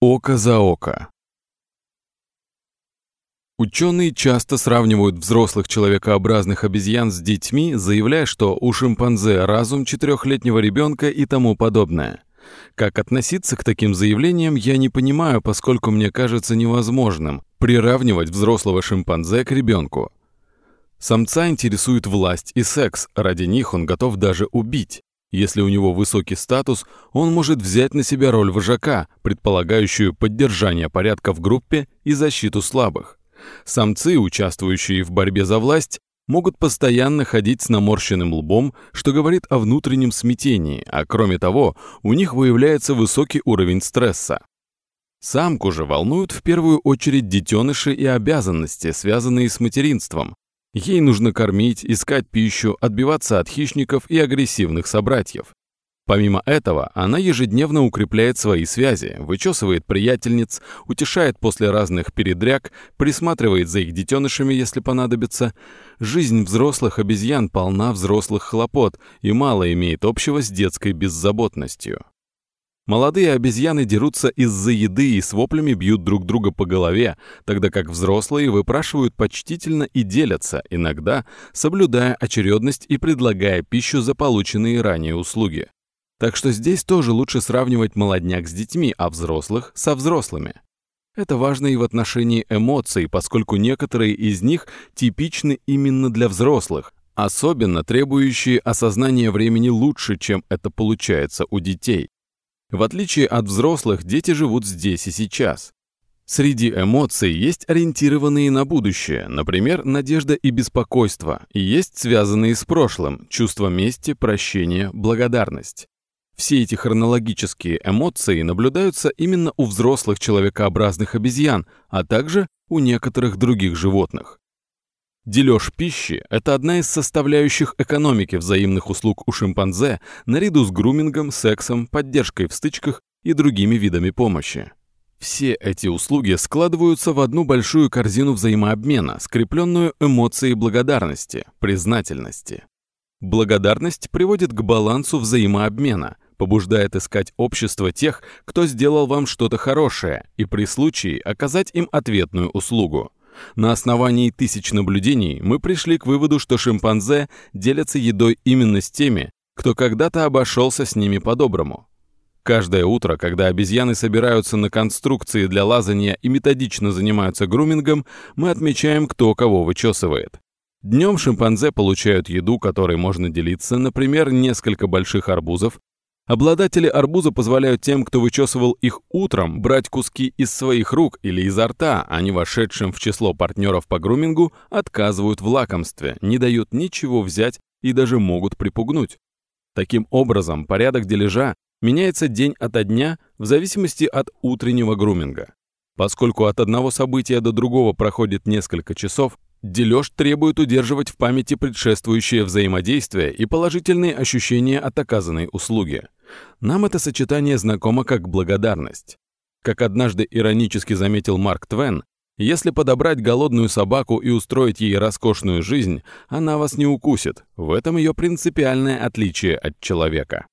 Око за око. Ученые часто сравнивают взрослых человекообразных обезьян с детьми, заявляя, что у шимпанзе разум четырехлетнего ребенка и тому подобное. Как относиться к таким заявлениям, я не понимаю, поскольку мне кажется невозможным приравнивать взрослого шимпанзе к ребенку. Самца интересует власть и секс, ради них он готов даже убить. Если у него высокий статус, он может взять на себя роль вожака, предполагающую поддержание порядка в группе и защиту слабых. Самцы, участвующие в борьбе за власть, могут постоянно ходить с наморщенным лбом, что говорит о внутреннем смятении, а кроме того, у них выявляется высокий уровень стресса. Самку же волнуют в первую очередь детеныши и обязанности, связанные с материнством, Ей нужно кормить, искать пищу, отбиваться от хищников и агрессивных собратьев. Помимо этого, она ежедневно укрепляет свои связи, вычесывает приятельниц, утешает после разных передряг, присматривает за их детенышами, если понадобится. Жизнь взрослых обезьян полна взрослых хлопот и мало имеет общего с детской беззаботностью. Молодые обезьяны дерутся из-за еды и с воплями бьют друг друга по голове, тогда как взрослые выпрашивают почтительно и делятся, иногда соблюдая очередность и предлагая пищу за полученные ранее услуги. Так что здесь тоже лучше сравнивать молодняк с детьми, а взрослых со взрослыми. Это важно и в отношении эмоций, поскольку некоторые из них типичны именно для взрослых, особенно требующие осознания времени лучше, чем это получается у детей. В отличие от взрослых, дети живут здесь и сейчас. Среди эмоций есть ориентированные на будущее, например, надежда и беспокойство, и есть связанные с прошлым, чувство мести, прощения, благодарность. Все эти хронологические эмоции наблюдаются именно у взрослых человекообразных обезьян, а также у некоторых других животных. Дележ пищи – это одна из составляющих экономики взаимных услуг у шимпанзе наряду с грумингом, сексом, поддержкой в стычках и другими видами помощи. Все эти услуги складываются в одну большую корзину взаимообмена, скрепленную эмоцией благодарности, признательности. Благодарность приводит к балансу взаимообмена, побуждает искать общество тех, кто сделал вам что-то хорошее, и при случае оказать им ответную услугу. На основании тысяч наблюдений мы пришли к выводу, что шимпанзе делятся едой именно с теми, кто когда-то обошелся с ними по-доброму. Каждое утро, когда обезьяны собираются на конструкции для лазания и методично занимаются грумингом, мы отмечаем, кто кого вычесывает. Днем шимпанзе получают еду, которой можно делиться, например, несколько больших арбузов, Обладатели арбуза позволяют тем, кто вычесывал их утром, брать куски из своих рук или изо рта, а не вошедшим в число партнеров по грумингу отказывают в лакомстве, не дают ничего взять и даже могут припугнуть. Таким образом, порядок дележа меняется день ото дня в зависимости от утреннего груминга. Поскольку от одного события до другого проходит несколько часов, Дележ требует удерживать в памяти предшествующее взаимодействие и положительные ощущения от оказанной услуги. Нам это сочетание знакомо как благодарность. Как однажды иронически заметил Марк Твен, если подобрать голодную собаку и устроить ей роскошную жизнь, она вас не укусит. В этом ее принципиальное отличие от человека.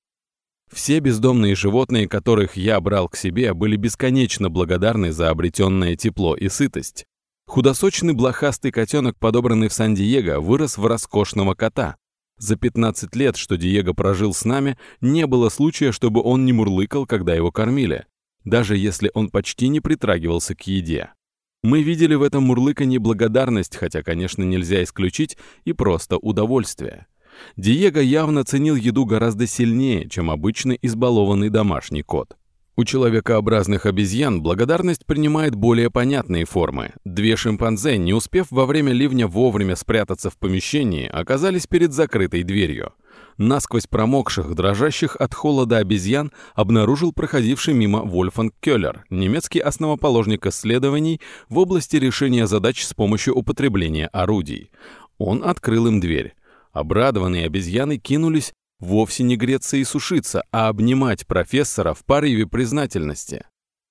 Все бездомные животные, которых я брал к себе, были бесконечно благодарны за обретенное тепло и сытость. Худосочный блохастый котенок, подобранный в Сан-Диего, вырос в роскошного кота. За 15 лет, что Диего прожил с нами, не было случая, чтобы он не мурлыкал, когда его кормили, даже если он почти не притрагивался к еде. Мы видели в этом мурлыканье благодарность, хотя, конечно, нельзя исключить и просто удовольствие. Диего явно ценил еду гораздо сильнее, чем обычный избалованный домашний кот. У человекообразных обезьян благодарность принимает более понятные формы. Две шимпанзе, не успев во время ливня вовремя спрятаться в помещении, оказались перед закрытой дверью. Насквозь промокших, дрожащих от холода обезьян обнаружил проходивший мимо Вольфанг Келлер, немецкий основоположник исследований в области решения задач с помощью употребления орудий. Он открыл им дверь. Обрадованные обезьяны кинулись вовсе не греться и сушиться, а обнимать профессора в порыве признательности.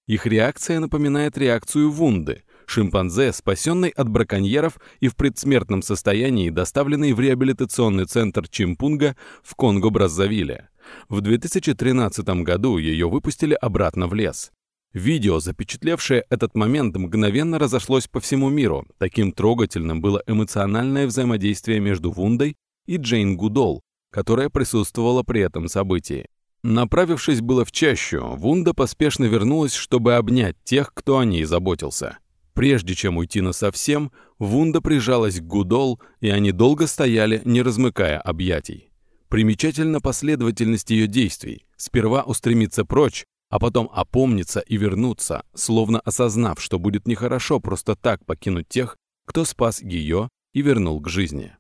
Их реакция напоминает реакцию Вунды, шимпанзе, спасенный от браконьеров и в предсмертном состоянии доставленный в реабилитационный центр Чимпунга в Конго-Браззавиле. В 2013 году ее выпустили обратно в лес. Видео, запечатлевшее этот момент, мгновенно разошлось по всему миру. Таким трогательным было эмоциональное взаимодействие между Вундой и Джейн Гудол, которая присутствовала при этом событии. Направившись было в чащу, Вунда поспешно вернулась, чтобы обнять тех, кто о ней заботился. Прежде чем уйти насовсем, Вунда прижалась к Гудол, и они долго стояли, не размыкая объятий. Примечательна последовательность ее действий. Сперва устремиться прочь, а потом опомниться и вернуться, словно осознав, что будет нехорошо просто так покинуть тех, кто спас ее и вернул к жизни.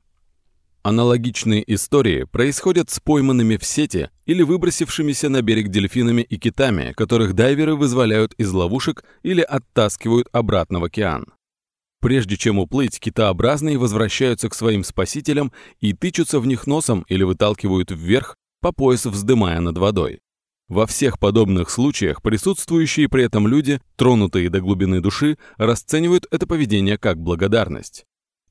Аналогичные истории происходят с пойманными в сети или выбросившимися на берег дельфинами и китами, которых дайверы вызволяют из ловушек или оттаскивают обратно в океан. Прежде чем уплыть, китообразные возвращаются к своим спасителям и тычутся в них носом или выталкивают вверх, по пояс вздымая над водой. Во всех подобных случаях присутствующие при этом люди, тронутые до глубины души, расценивают это поведение как благодарность.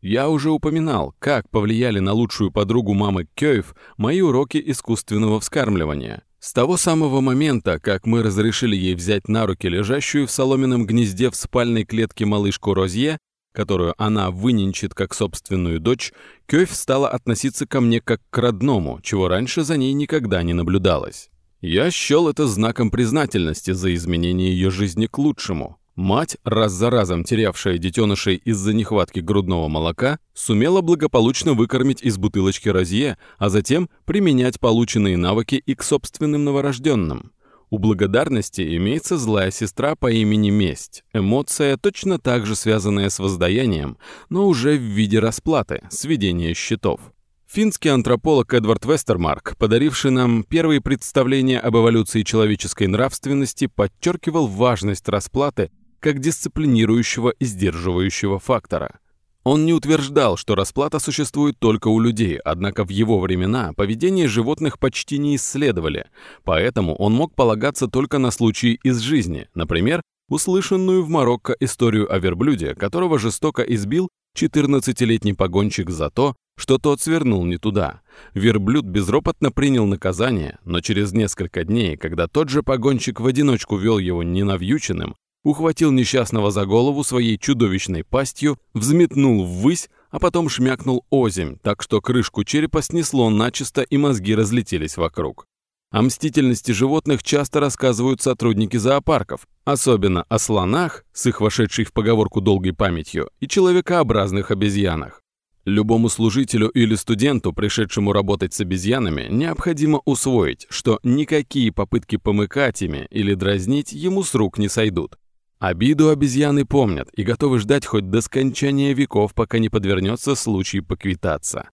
Я уже упоминал, как повлияли на лучшую подругу мамы Кёев мои уроки искусственного вскармливания. С того самого момента, как мы разрешили ей взять на руки лежащую в соломенном гнезде в спальной клетке малышку Розье, которую она выненчит как собственную дочь, Кёйв стала относиться ко мне как к родному, чего раньше за ней никогда не наблюдалось. Я счел это знаком признательности за изменение ее жизни к лучшему. Мать, раз за разом терявшая детенышей из-за нехватки грудного молока, сумела благополучно выкормить из бутылочки розье, а затем применять полученные навыки и к собственным новорожденным. У благодарности имеется злая сестра по имени Месть, эмоция, точно так же связанная с воздаянием, но уже в виде расплаты, сведения счетов. Финский антрополог Эдвард Вестермарк, подаривший нам первые представления об эволюции человеческой нравственности, подчеркивал важность расплаты как дисциплинирующего и сдерживающего фактора. Он не утверждал, что расплата существует только у людей, однако в его времена поведение животных почти не исследовали, поэтому он мог полагаться только на случаи из жизни, например, услышанную в Марокко историю о верблюде, которого жестоко избил 14-летний погонщик за то, что тот свернул не туда. Верблюд безропотно принял наказание, но через несколько дней, когда тот же погонщик в одиночку вел его ненавьюченным, ухватил несчастного за голову своей чудовищной пастью, взметнул ввысь, а потом шмякнул озимь, так что крышку черепа снесло начисто и мозги разлетелись вокруг. О мстительности животных часто рассказывают сотрудники зоопарков, особенно о слонах, с их вошедшей в поговорку долгой памятью, и человекообразных обезьянах. Любому служителю или студенту, пришедшему работать с обезьянами, необходимо усвоить, что никакие попытки помыкать ими или дразнить ему с рук не сойдут. Обиду обезьяны помнят и готовы ждать хоть до скончания веков, пока не подвернется случай поквитаться.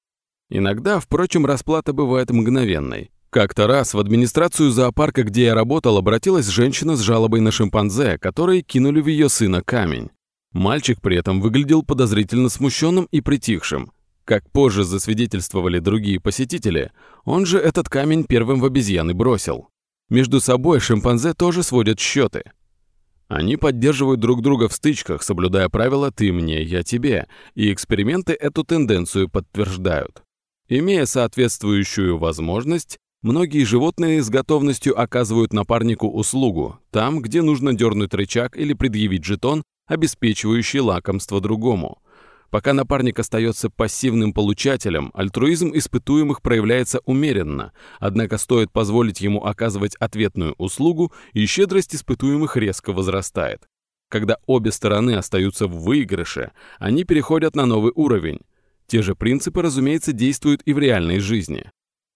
Иногда, впрочем, расплата бывает мгновенной. Как-то раз в администрацию зоопарка, где я работал, обратилась женщина с жалобой на шимпанзе, которые кинули в ее сына камень. Мальчик при этом выглядел подозрительно смущенным и притихшим. Как позже засвидетельствовали другие посетители, он же этот камень первым в обезьяны бросил. Между собой шимпанзе тоже сводят счеты. Они поддерживают друг друга в стычках, соблюдая правила «ты мне, я тебе», и эксперименты эту тенденцию подтверждают. Имея соответствующую возможность, многие животные с готовностью оказывают напарнику услугу, там, где нужно дернуть рычаг или предъявить жетон, обеспечивающий лакомство другому. Пока напарник остается пассивным получателем, альтруизм испытуемых проявляется умеренно, однако стоит позволить ему оказывать ответную услугу, и щедрость испытуемых резко возрастает. Когда обе стороны остаются в выигрыше, они переходят на новый уровень. Те же принципы, разумеется, действуют и в реальной жизни.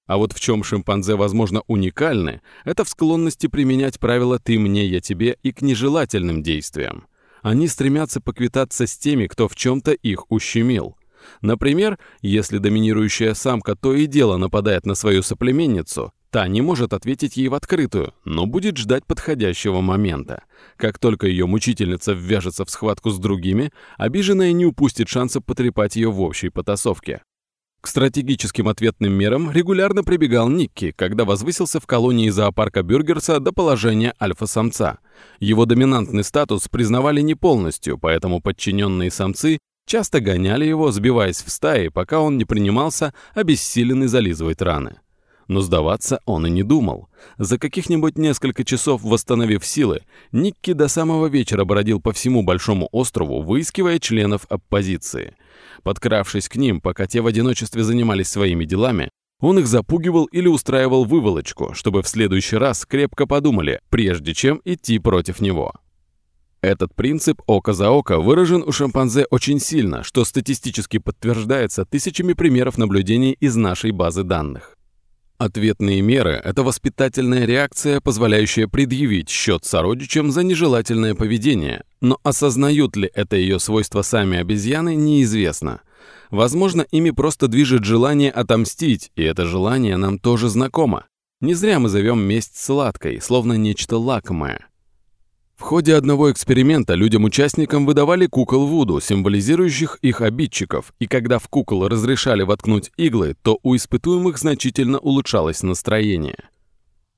А вот в чем шимпанзе, возможно, уникальны, это в склонности применять правила «ты мне, я тебе» и к нежелательным действиям. Они стремятся поквитаться с теми, кто в чем-то их ущемил. Например, если доминирующая самка то и дело нападает на свою соплеменницу, та не может ответить ей в открытую, но будет ждать подходящего момента. Как только ее мучительница ввяжется в схватку с другими, обиженная не упустит шанса потрепать ее в общей потасовке. К стратегическим ответным мерам регулярно прибегал Никки, когда возвысился в колонии зоопарка Бюргерса до положения альфа-самца. Его доминантный статус признавали не полностью, поэтому подчиненные самцы часто гоняли его, сбиваясь в стаи, пока он не принимался обессиленный зализывать раны. Но сдаваться он и не думал. За каких-нибудь несколько часов восстановив силы, Никки до самого вечера бродил по всему Большому острову, выискивая членов оппозиции. Подкравшись к ним, пока те в одиночестве занимались своими делами, он их запугивал или устраивал выволочку, чтобы в следующий раз крепко подумали, прежде чем идти против него. Этот принцип око за око выражен у шимпанзе очень сильно, что статистически подтверждается тысячами примеров наблюдений из нашей базы данных. Ответные меры – это воспитательная реакция, позволяющая предъявить счет сородичам за нежелательное поведение, но осознают ли это ее свойства сами обезьяны, неизвестно. Возможно, ими просто движет желание отомстить, и это желание нам тоже знакомо. Не зря мы зовем месть сладкой, словно нечто лакомое. В ходе одного эксперимента людям-участникам выдавали кукол Вуду, символизирующих их обидчиков, и когда в кукол разрешали воткнуть иглы, то у испытуемых значительно улучшалось настроение.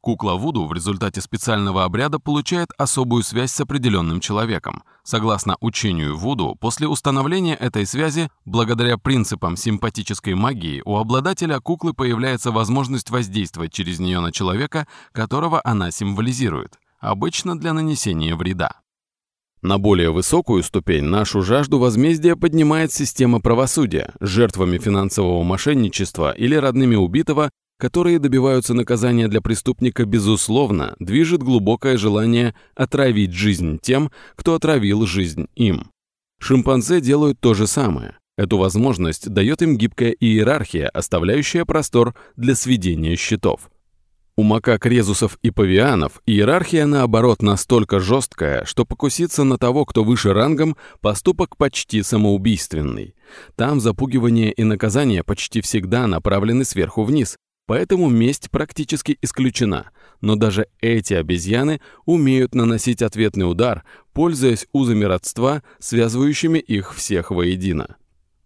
Кукла Вуду в результате специального обряда получает особую связь с определенным человеком. Согласно учению Вуду, после установления этой связи, благодаря принципам симпатической магии, у обладателя куклы появляется возможность воздействовать через нее на человека, которого она символизирует обычно для нанесения вреда. На более высокую ступень нашу жажду возмездия поднимает система правосудия, жертвами финансового мошенничества или родными убитого, которые добиваются наказания для преступника, безусловно, движет глубокое желание отравить жизнь тем, кто отравил жизнь им. Шимпанзе делают то же самое. Эту возможность дает им гибкая иерархия, оставляющая простор для сведения счетов. У макак резусов и павианов иерархия, наоборот, настолько жесткая, что покуситься на того, кто выше рангом, поступок почти самоубийственный. Там запугивание и наказание почти всегда направлены сверху вниз, поэтому месть практически исключена. Но даже эти обезьяны умеют наносить ответный удар, пользуясь узами родства, связывающими их всех воедино.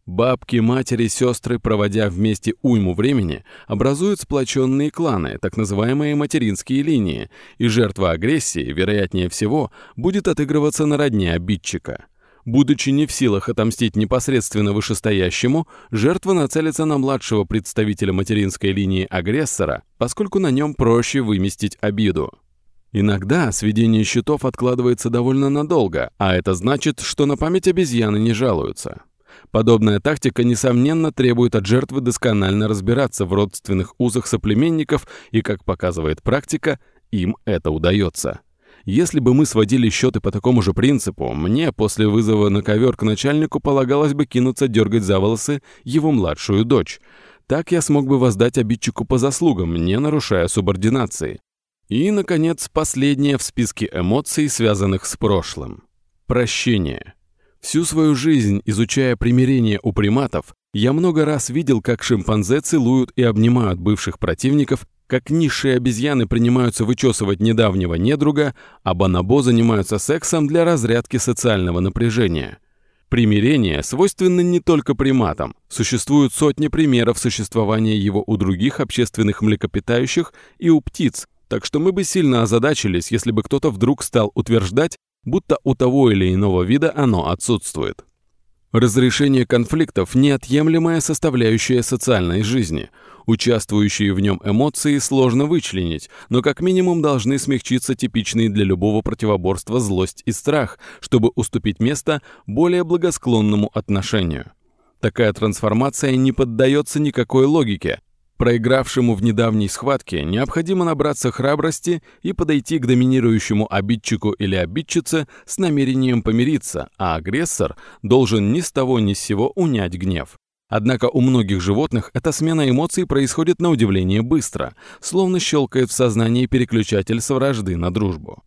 Бабки, матери, сестры, проводя вместе уйму времени, образуют сплоченные кланы, так называемые материнские линии, и жертва агрессии, вероятнее всего, будет отыгрываться на родне обидчика. Будучи не в силах отомстить непосредственно вышестоящему, жертва нацелится на младшего представителя материнской линии агрессора, поскольку на нем проще выместить обиду. Иногда сведение счетов откладывается довольно надолго, а это значит, что на память обезьяны не жалуются. Подобная тактика, несомненно, требует от жертвы досконально разбираться в родственных узах соплеменников, и, как показывает практика, им это удается. Если бы мы сводили счеты по такому же принципу, мне после вызова на ковер к начальнику полагалось бы кинуться дергать за волосы его младшую дочь. Так я смог бы воздать обидчику по заслугам, не нарушая субординации. И, наконец, последнее в списке эмоций, связанных с прошлым. Прощение. Всю свою жизнь, изучая примирение у приматов, я много раз видел, как шимпанзе целуют и обнимают бывших противников, как низшие обезьяны принимаются вычесывать недавнего недруга, а бонобо занимаются сексом для разрядки социального напряжения. Примирение свойственно не только приматам. Существуют сотни примеров существования его у других общественных млекопитающих и у птиц, так что мы бы сильно озадачились, если бы кто-то вдруг стал утверждать, будто у того или иного вида оно отсутствует. Разрешение конфликтов – неотъемлемая составляющая социальной жизни. Участвующие в нем эмоции сложно вычленить, но как минимум должны смягчиться типичные для любого противоборства злость и страх, чтобы уступить место более благосклонному отношению. Такая трансформация не поддается никакой логике, Проигравшему в недавней схватке необходимо набраться храбрости и подойти к доминирующему обидчику или обидчице с намерением помириться, а агрессор должен ни с того ни с сего унять гнев. Однако у многих животных эта смена эмоций происходит на удивление быстро, словно щелкает в сознании переключатель с вражды на дружбу.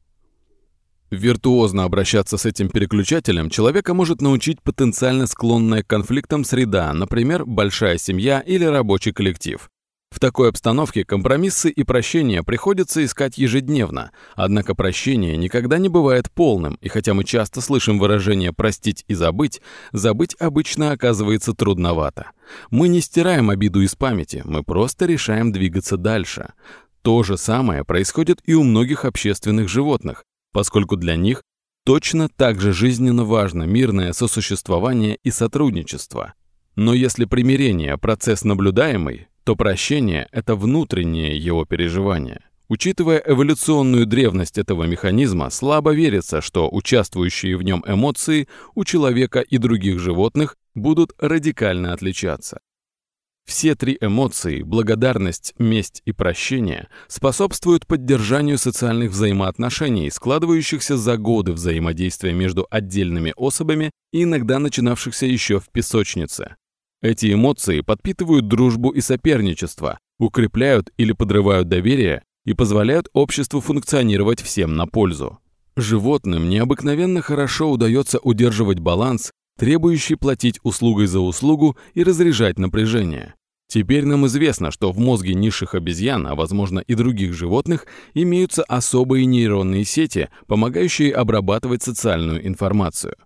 Виртуозно обращаться с этим переключателем человека может научить потенциально склонная к конфликтам среда, например, большая семья или рабочий коллектив. В такой обстановке компромиссы и прощения приходится искать ежедневно, однако прощение никогда не бывает полным, и хотя мы часто слышим выражение «простить и забыть», забыть обычно оказывается трудновато. Мы не стираем обиду из памяти, мы просто решаем двигаться дальше. То же самое происходит и у многих общественных животных, поскольку для них точно так же жизненно важно мирное сосуществование и сотрудничество. Но если примирение – процесс наблюдаемый, то прощение — это внутреннее его переживание. Учитывая эволюционную древность этого механизма, слабо верится, что участвующие в нем эмоции у человека и других животных будут радикально отличаться. Все три эмоции – благодарность, месть и прощение – способствуют поддержанию социальных взаимоотношений, складывающихся за годы взаимодействия между отдельными особами и иногда начинавшихся еще в песочнице. Эти эмоции подпитывают дружбу и соперничество, укрепляют или подрывают доверие и позволяют обществу функционировать всем на пользу. Животным необыкновенно хорошо удается удерживать баланс требующий платить услугой за услугу и разряжать напряжение. Теперь нам известно, что в мозге низших обезьян, а возможно и других животных, имеются особые нейронные сети, помогающие обрабатывать социальную информацию.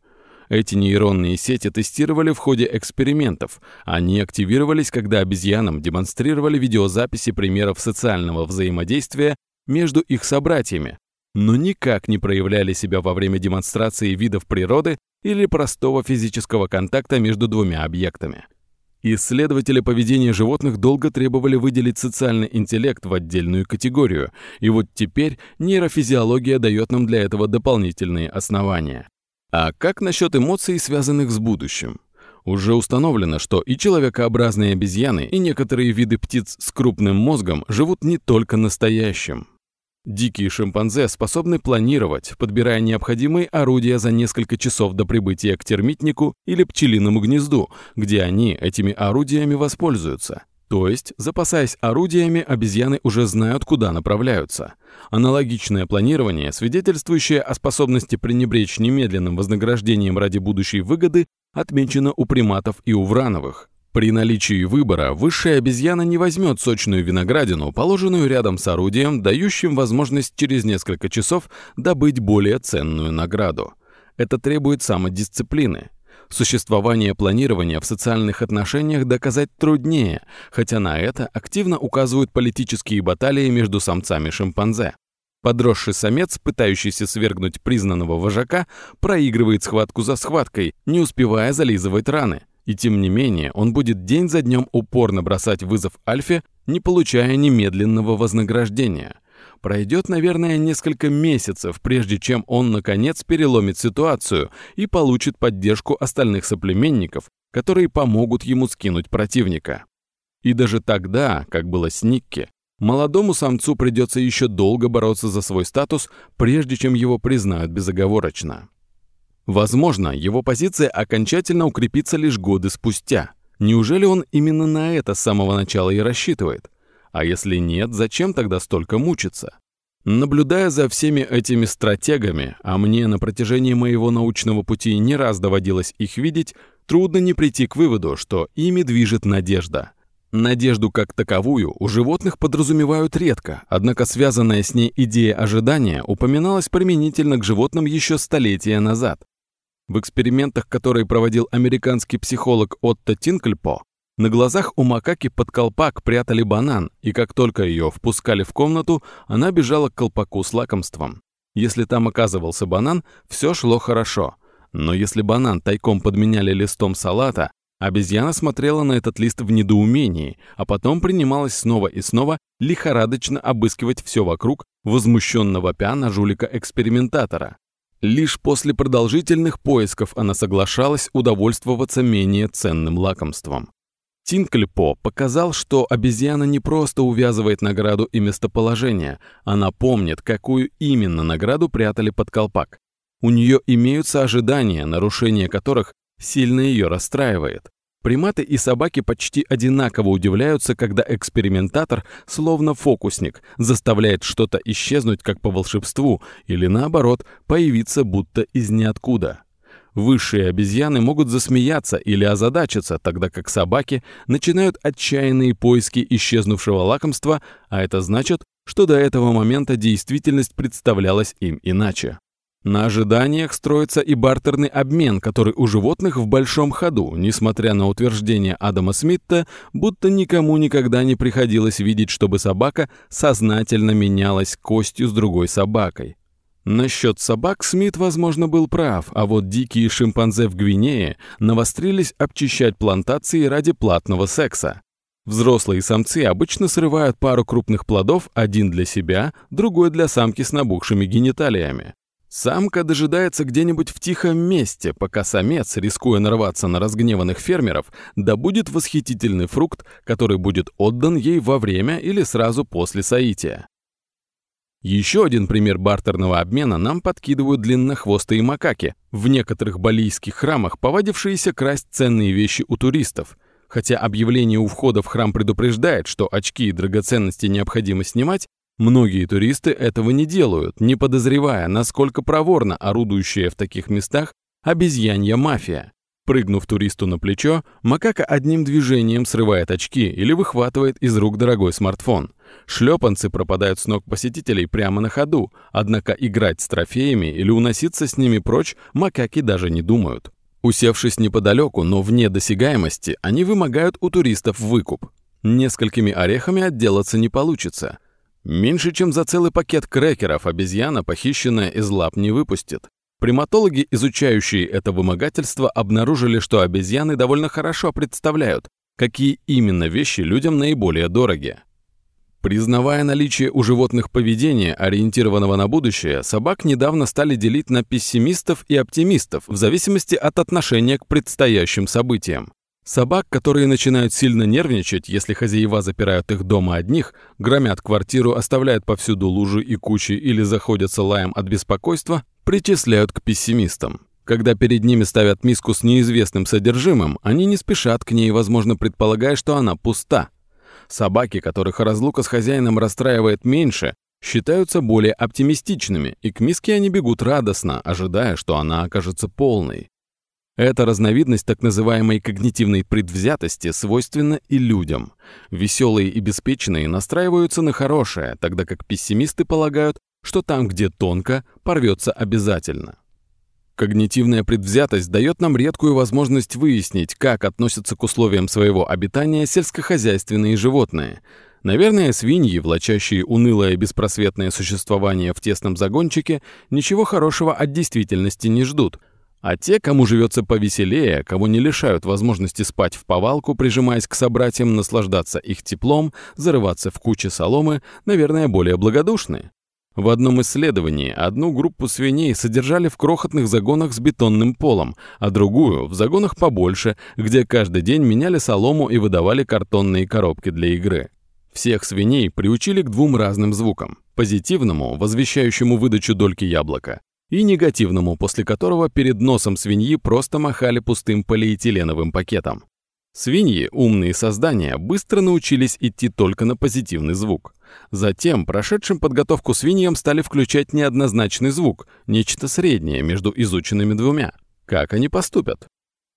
Эти нейронные сети тестировали в ходе экспериментов. Они активировались, когда обезьянам демонстрировали видеозаписи примеров социального взаимодействия между их собратьями, но никак не проявляли себя во время демонстрации видов природы или простого физического контакта между двумя объектами. Исследователи поведения животных долго требовали выделить социальный интеллект в отдельную категорию, и вот теперь нейрофизиология дает нам для этого дополнительные основания. А как насчет эмоций, связанных с будущим? Уже установлено, что и человекообразные обезьяны, и некоторые виды птиц с крупным мозгом живут не только настоящим. Дикие шимпанзе способны планировать, подбирая необходимые орудия за несколько часов до прибытия к термитнику или пчелиному гнезду, где они этими орудиями воспользуются. То есть, запасаясь орудиями, обезьяны уже знают, куда направляются. Аналогичное планирование, свидетельствующее о способности пренебречь немедленным вознаграждением ради будущей выгоды, отмечено у приматов и у врановых. При наличии выбора высшая обезьяна не возьмет сочную виноградину, положенную рядом с орудием, дающим возможность через несколько часов добыть более ценную награду. Это требует самодисциплины. Существование планирования в социальных отношениях доказать труднее, хотя на это активно указывают политические баталии между самцами шимпанзе. Подросший самец, пытающийся свергнуть признанного вожака, проигрывает схватку за схваткой, не успевая зализывать раны. И тем не менее, он будет день за днем упорно бросать вызов Альфе, не получая немедленного вознаграждения. Пройдет, наверное, несколько месяцев, прежде чем он, наконец, переломит ситуацию и получит поддержку остальных соплеменников, которые помогут ему скинуть противника. И даже тогда, как было с Никки, молодому самцу придется еще долго бороться за свой статус, прежде чем его признают безоговорочно. Возможно, его позиция окончательно укрепится лишь годы спустя. Неужели он именно на это с самого начала и рассчитывает? А если нет, зачем тогда столько мучиться? Наблюдая за всеми этими стратегами, а мне на протяжении моего научного пути не раз доводилось их видеть, трудно не прийти к выводу, что ими движет надежда. Надежду как таковую у животных подразумевают редко, однако связанная с ней идея ожидания упоминалась применительно к животным еще столетия назад. В экспериментах, которые проводил американский психолог Отто Тинкльпо, на глазах у макаки под колпак прятали банан, и как только ее впускали в комнату, она бежала к колпаку с лакомством. Если там оказывался банан, все шло хорошо. Но если банан тайком подменяли листом салата, обезьяна смотрела на этот лист в недоумении, а потом принималась снова и снова лихорадочно обыскивать все вокруг, возмущенно вопя на жулика-экспериментатора. Лишь после продолжительных поисков она соглашалась удовольствоваться менее ценным лакомством. Тинкльпо показал, что обезьяна не просто увязывает награду и местоположение, она помнит, какую именно награду прятали под колпак. У нее имеются ожидания, нарушение которых сильно ее расстраивает. Приматы и собаки почти одинаково удивляются, когда экспериментатор, словно фокусник, заставляет что-то исчезнуть как по волшебству или, наоборот, появиться будто из ниоткуда. Высшие обезьяны могут засмеяться или озадачиться, тогда как собаки начинают отчаянные поиски исчезнувшего лакомства, а это значит, что до этого момента действительность представлялась им иначе. На ожиданиях строится и бартерный обмен, который у животных в большом ходу, несмотря на утверждение Адама Смита, будто никому никогда не приходилось видеть, чтобы собака сознательно менялась костью с другой собакой. Насчет собак Смит, возможно, был прав, а вот дикие шимпанзе в Гвинее навострились обчищать плантации ради платного секса. Взрослые самцы обычно срывают пару крупных плодов, один для себя, другой для самки с набухшими гениталиями. Самка дожидается где-нибудь в тихом месте, пока самец, рискуя нарваться на разгневанных фермеров, добудет восхитительный фрукт, который будет отдан ей во время или сразу после соития. Еще один пример бартерного обмена нам подкидывают длиннохвостые макаки, в некоторых балийских храмах повадившиеся красть ценные вещи у туристов – Хотя объявление у входа в храм предупреждает, что очки и драгоценности необходимо снимать, многие туристы этого не делают, не подозревая, насколько проворно орудующая в таких местах обезьянья мафия. Прыгнув туристу на плечо, макака одним движением срывает очки или выхватывает из рук дорогой смартфон. Шлепанцы пропадают с ног посетителей прямо на ходу, однако играть с трофеями или уноситься с ними прочь макаки даже не думают. Усевшись неподалеку, но вне досягаемости, они вымогают у туристов выкуп. Несколькими орехами отделаться не получится. Меньше чем за целый пакет крекеров обезьяна, похищенная из лап, не выпустит. Приматологи, изучающие это вымогательство, обнаружили, что обезьяны довольно хорошо представляют, какие именно вещи людям наиболее дороги. Признавая наличие у животных поведения, ориентированного на будущее, собак недавно стали делить на пессимистов и оптимистов в зависимости от отношения к предстоящим событиям. Собак, которые начинают сильно нервничать, если хозяева запирают их дома одних, громят квартиру, оставляют повсюду лужи и кучи или заходятся лаем от беспокойства, причисляют к пессимистам. Когда перед ними ставят миску с неизвестным содержимым, они не спешат к ней, возможно, предполагая, что она пуста. Собаки, которых разлука с хозяином расстраивает меньше, считаются более оптимистичными, и к миске они бегут радостно, ожидая, что она окажется полной. Эта разновидность так называемой когнитивной предвзятости свойственна и людям. Веселые и беспечные настраиваются на хорошее, тогда как пессимисты полагают, что там, где тонко, порвется обязательно. Когнитивная предвзятость дает нам редкую возможность выяснить, как относятся к условиям своего обитания сельскохозяйственные животные. Наверное, свиньи, влачащие унылое беспросветное существование в тесном загончике, ничего хорошего от действительности не ждут. А те, кому живется повеселее, кого не лишают возможности спать в повалку, прижимаясь к собратьям, наслаждаться их теплом, зарываться в куче соломы, наверное, более благодушны. В одном исследовании одну группу свиней содержали в крохотных загонах с бетонным полом, а другую — в загонах побольше, где каждый день меняли солому и выдавали картонные коробки для игры. Всех свиней приучили к двум разным звукам. Позитивному, возвещающему выдачу дольки яблока, и негативному, после которого перед носом свиньи просто махали пустым полиэтиленовым пакетом. Свиньи, умные создания, быстро научились идти только на позитивный звук. Затем, прошедшим подготовку свиньям стали включать неоднозначный звук, нечто среднее между изученными двумя. Как они поступят?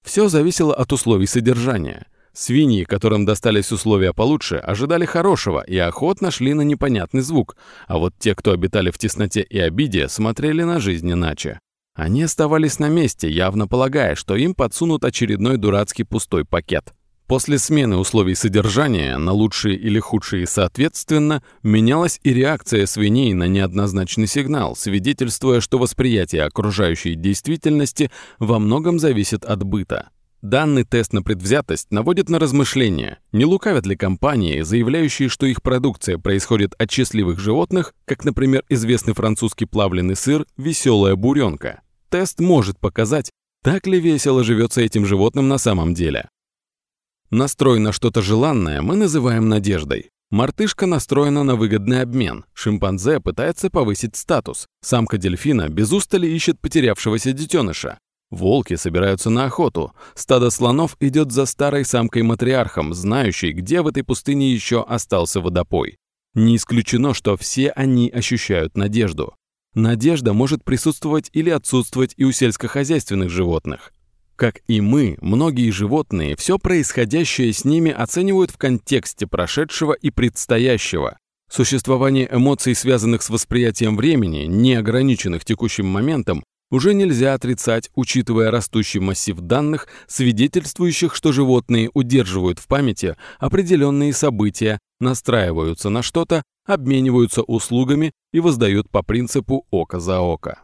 Все зависело от условий содержания. Свиньи, которым достались условия получше, ожидали хорошего и охотно шли на непонятный звук, а вот те, кто обитали в тесноте и обиде, смотрели на жизнь иначе. Они оставались на месте, явно полагая, что им подсунут очередной дурацкий пустой пакет. После смены условий содержания на лучшие или худшие соответственно, менялась и реакция свиней на неоднозначный сигнал, свидетельствуя, что восприятие окружающей действительности во многом зависит от быта. Данный тест на предвзятость наводит на размышления, не лукавят ли компании, заявляющие, что их продукция происходит от счастливых животных, как, например, известный французский плавленый сыр «Веселая буренка». Тест может показать, так ли весело живется этим животным на самом деле. Настрой на что-то желанное мы называем надеждой. Мартышка настроена на выгодный обмен, шимпанзе пытается повысить статус, самка дельфина без устали ищет потерявшегося детеныша. Волки собираются на охоту, стадо слонов идет за старой самкой-матриархом, знающей, где в этой пустыне еще остался водопой. Не исключено, что все они ощущают надежду. Надежда может присутствовать или отсутствовать и у сельскохозяйственных животных. Как и мы, многие животные все происходящее с ними оценивают в контексте прошедшего и предстоящего. Существование эмоций, связанных с восприятием времени, не ограниченных текущим моментом, уже нельзя отрицать, учитывая растущий массив данных, свидетельствующих, что животные удерживают в памяти определенные события, настраиваются на что-то, обмениваются услугами и воздают по принципу око за око.